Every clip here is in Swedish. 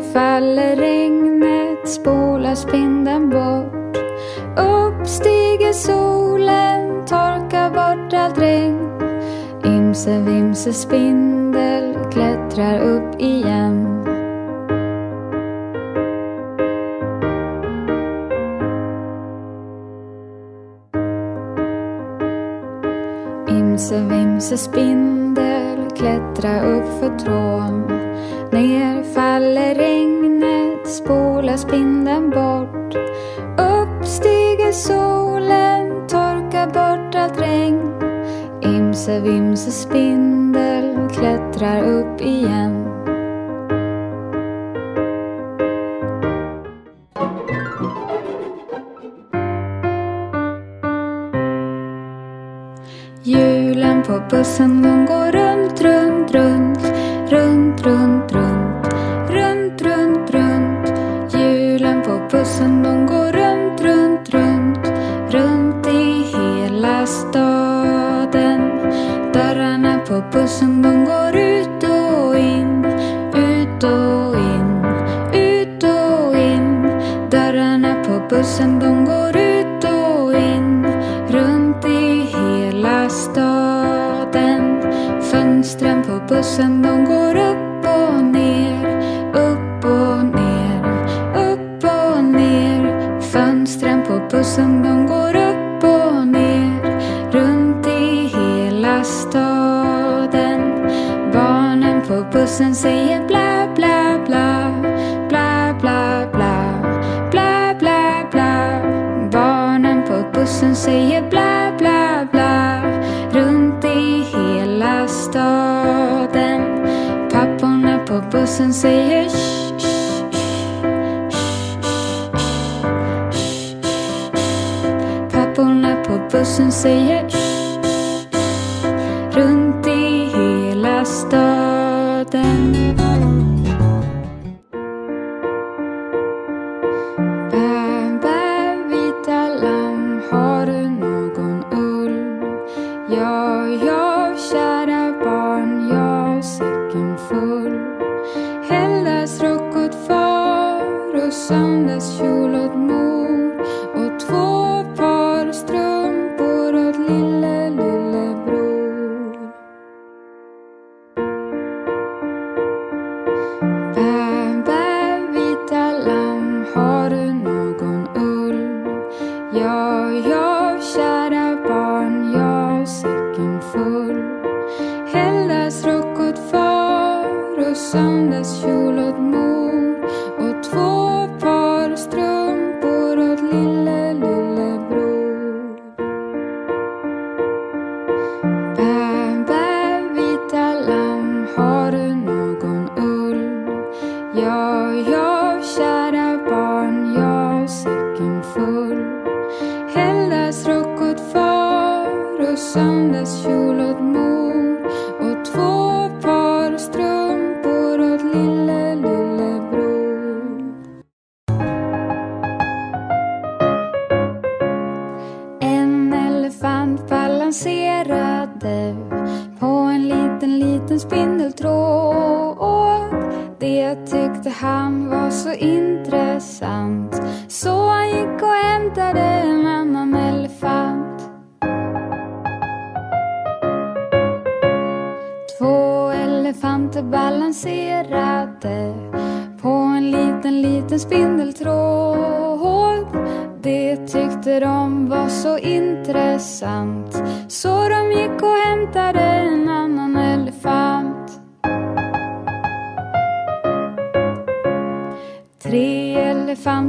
faller regnet, spolar spindeln bort. Upp stiger solen, torkar bort allt regn. Imse vimse spindel klättrar upp igen. Imse vimse spindel klättrar upp för trån. Ner faller regnet, spolar spindeln bort. Upp stiger solen, torkar bort allt regn. Imse vimse spindel klättrar upp igen. Julen på bussen på sound as you load me. Intressant så han gick och hämtade en annan elefant. Två elefanter balanserade på en liten, liten spindeltråd. Det tyckte de var så intressant så de gick och hämtade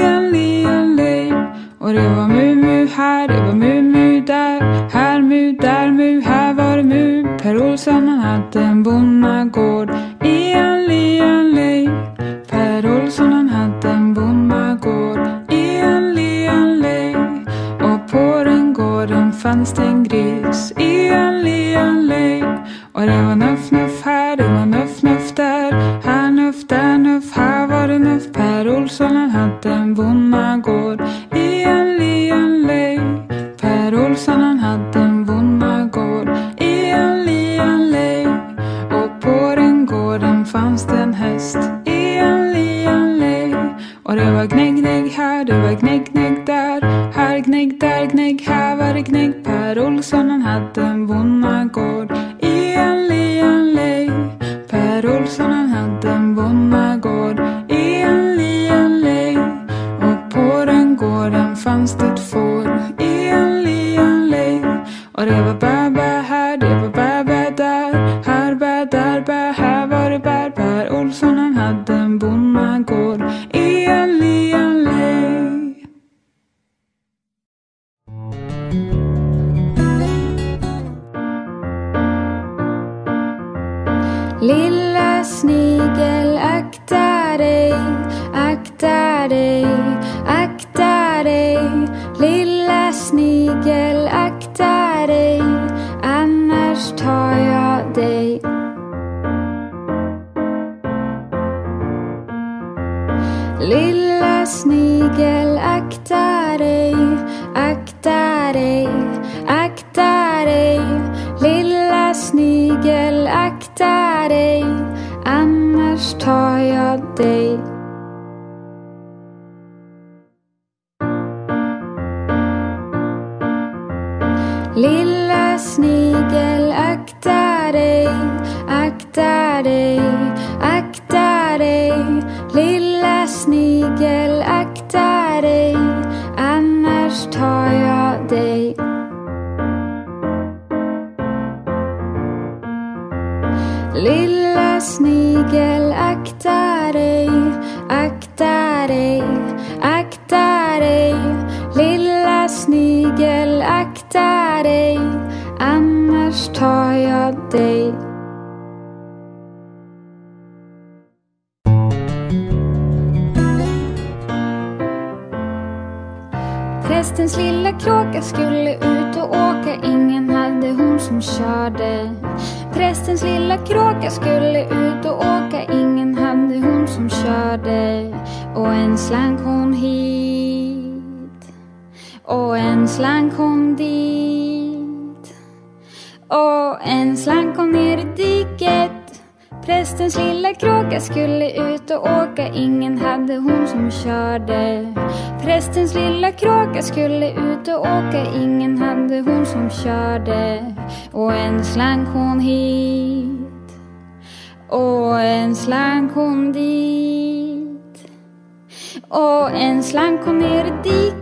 en lien Och det var mu-mu här, det var mu-mu där. Här mu, där mu, här var det mu. Per Olsson han hade en bonnagård. I en lien Per Olsson han hade en bonnagård. I en lien Och på den gården fanns det en gris. I en Samsten häst väl akta dig annars tar jag dig. Akta dig, annars tar jag dig. Prästens lilla kråka skulle ut och åka Ingen hade hon som körde. Prästens lilla kråka skulle ut och åka Ingen hade hon som körde. Och en slank hon hit och en slank hon dit. Och en slank hon ner i diket Prästens lilla kråka skulle ut och åka, ingen hade hon som körde. Prästens lilla kråka skulle ut och åka, ingen hade hon som körde. Och en slank hon hit, och en slank hon dit. Och en slank hon ner i diket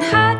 hot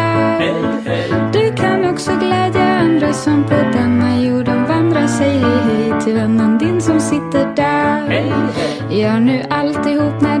Gör nu alltihop med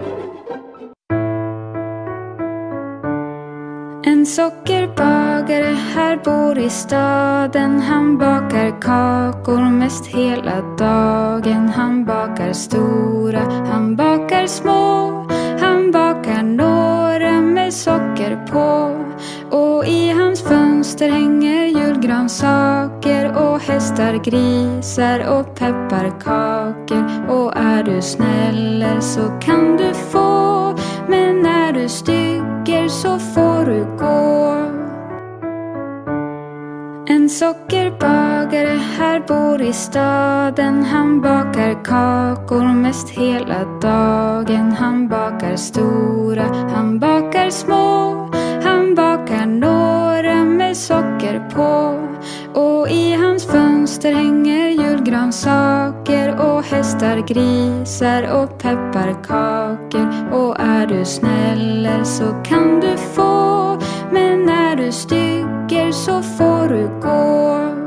Sockerbagare här bor i staden. Han bakar kakor mest hela dagen. Han bakar stora, han bakar små. Han bakar några med socker på. Och i hans fönster hänger julgransaker och hästar, grisar och pepparkakor. Och är du snäller så kan du få. Men är du stygger så får du gå. En sockerbagare här bor i staden. Han bakar kakor mest hela dagen. Han bakar stora, han bakar små. Han bakar några med socker på. Och i hans fönster hänger julgransaker och hästar, grisar och pepparkakor. Och är du snäller så kan du få. Men är du stygger så får du gå.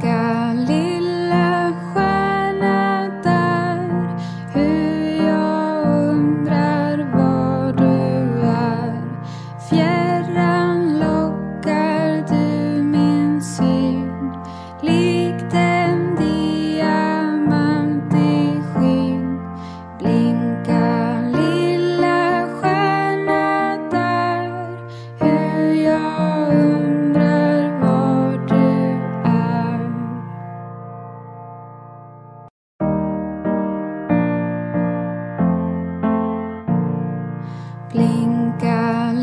God. Blinka,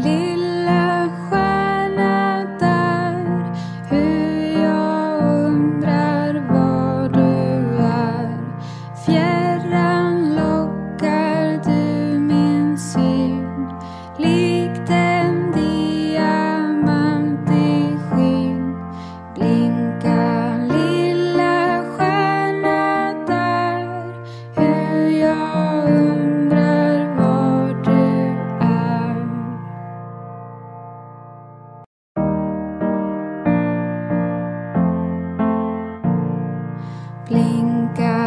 blink.